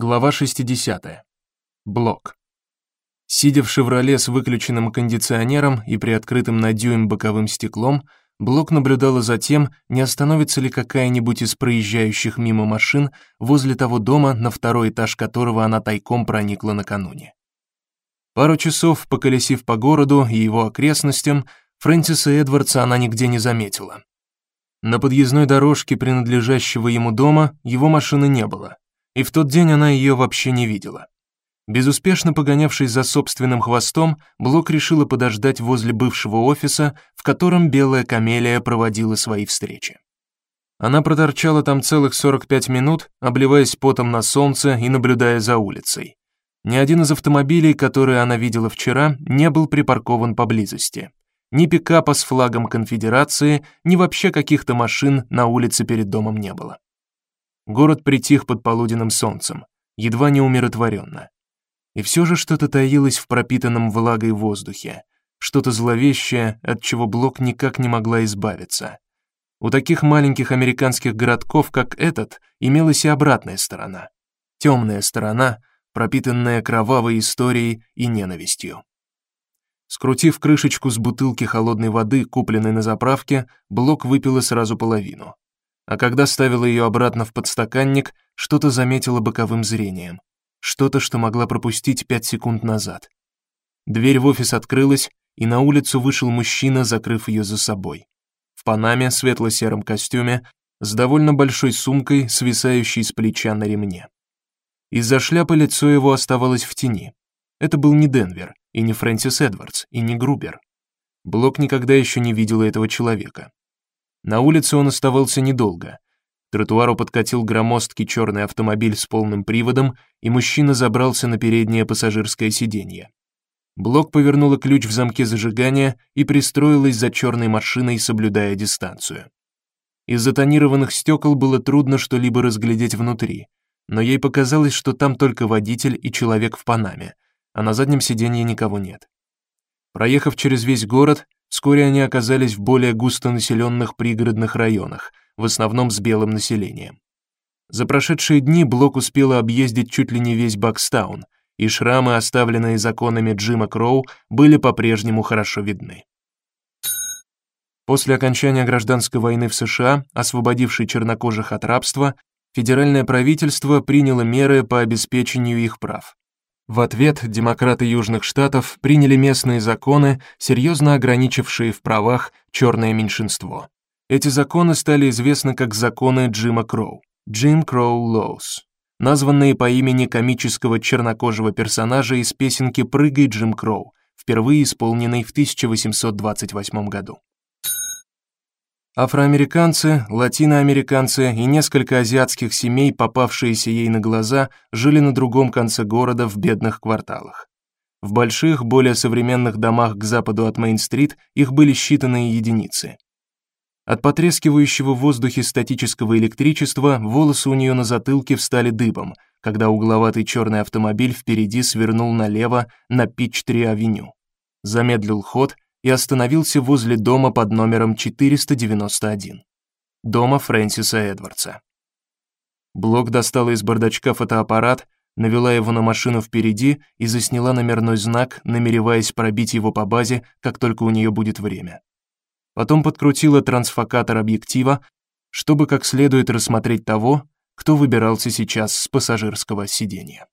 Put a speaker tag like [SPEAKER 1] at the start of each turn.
[SPEAKER 1] Глава 60. Блок. Сидя в «Шевроле» с выключенным кондиционером и приоткрытым на дюйм боковым стеклом, Блок наблюдала за тем, не остановится ли какая-нибудь из проезжающих мимо машин возле того дома, на второй этаж которого она тайком проникла накануне. Пару часов поколесив по городу и его окрестностям, Фрэнсиса Эдвардса она нигде не заметила. На подъездной дорожке принадлежащего ему дома его машины не было и в тот день она ее вообще не видела. Безуспешно погонявшись за собственным хвостом, Блок решила подождать возле бывшего офиса, в котором белая камелия проводила свои встречи. Она проторчала там целых 45 минут, обливаясь потом на солнце и наблюдая за улицей. Ни один из автомобилей, которые она видела вчера, не был припаркован поблизости. Ни пикапа с флагом конфедерации, ни вообще каких-то машин на улице перед домом не было. Город притих под полуденным солнцем, едва не умиротворенно. И все же что-то таилось в пропитанном влагой воздухе, что-то зловещее, от чего Блок никак не могла избавиться. У таких маленьких американских городков, как этот, имелась и обратная сторона. темная сторона, пропитанная кровавой историей и ненавистью. Скрутив крышечку с бутылки холодной воды, купленной на заправке, Блок выпила сразу половину а когда ставила ее обратно в подстаканник, что-то заметила боковым зрением. Что-то, что могла пропустить пять секунд назад. Дверь в офис открылась, и на улицу вышел мужчина, закрыв ее за собой. В панаме, светло-сером костюме, с довольно большой сумкой, свисающей с плеча на ремне. Из-за шляпы лицо его оставалось в тени. Это был не Денвер, и не Фрэнсис Эдвардс, и не Грубер. Блок никогда еще не видела этого человека. На улице он оставался недолго. К тротуару подкатил громоздкий черный автомобиль с полным приводом, и мужчина забрался на переднее пассажирское сиденье. Блок повернула ключ в замке зажигания и пристроилась за черной машиной, соблюдая дистанцию. Из-за тонированных стекол было трудно что-либо разглядеть внутри, но ей показалось, что там только водитель и человек в панаме, а на заднем сиденье никого нет. Проехав через весь город, Вскоре они оказались в более густонаселенных пригородных районах, в основном с белым населением. За прошедшие дни Блок успела объездить чуть ли не весь Бакстаун, и шрамы, оставленные законами Джима Кроу, были по-прежнему хорошо видны. После окончания гражданской войны в США, освободившей чернокожих от рабства, федеральное правительство приняло меры по обеспечению их прав. В ответ демократы Южных Штатов приняли местные законы, серьезно ограничившие в правах черное меньшинство. Эти законы стали известны как законы Джима Кроу, Jim Crow Laws, названные по имени комического чернокожего персонажа из песенки Прыгай, Джим Кроу, впервые исполненной в 1828 году. Афроамериканцы, латиноамериканцы и несколько азиатских семей, попавшиеся ей на глаза, жили на другом конце города в бедных кварталах. В больших, более современных домах к западу от Мейн-стрит их были считанные единицы. От потрескивающего в воздухе статического электричества волосы у нее на затылке встали дыбом, когда угловатый черный автомобиль впереди свернул налево на Пич-3-авеню. Замедлил ход и остановился возле дома под номером 491. Дома Фрэнсиса Эдвардса. Блок достала из бардачка фотоаппарат, навела его на машину впереди и засняла номерной знак, намереваясь пробить его по базе, как только у нее будет время. Потом подкрутила трансфокатор объектива, чтобы как следует рассмотреть того, кто выбирался сейчас с пассажирского сиденья.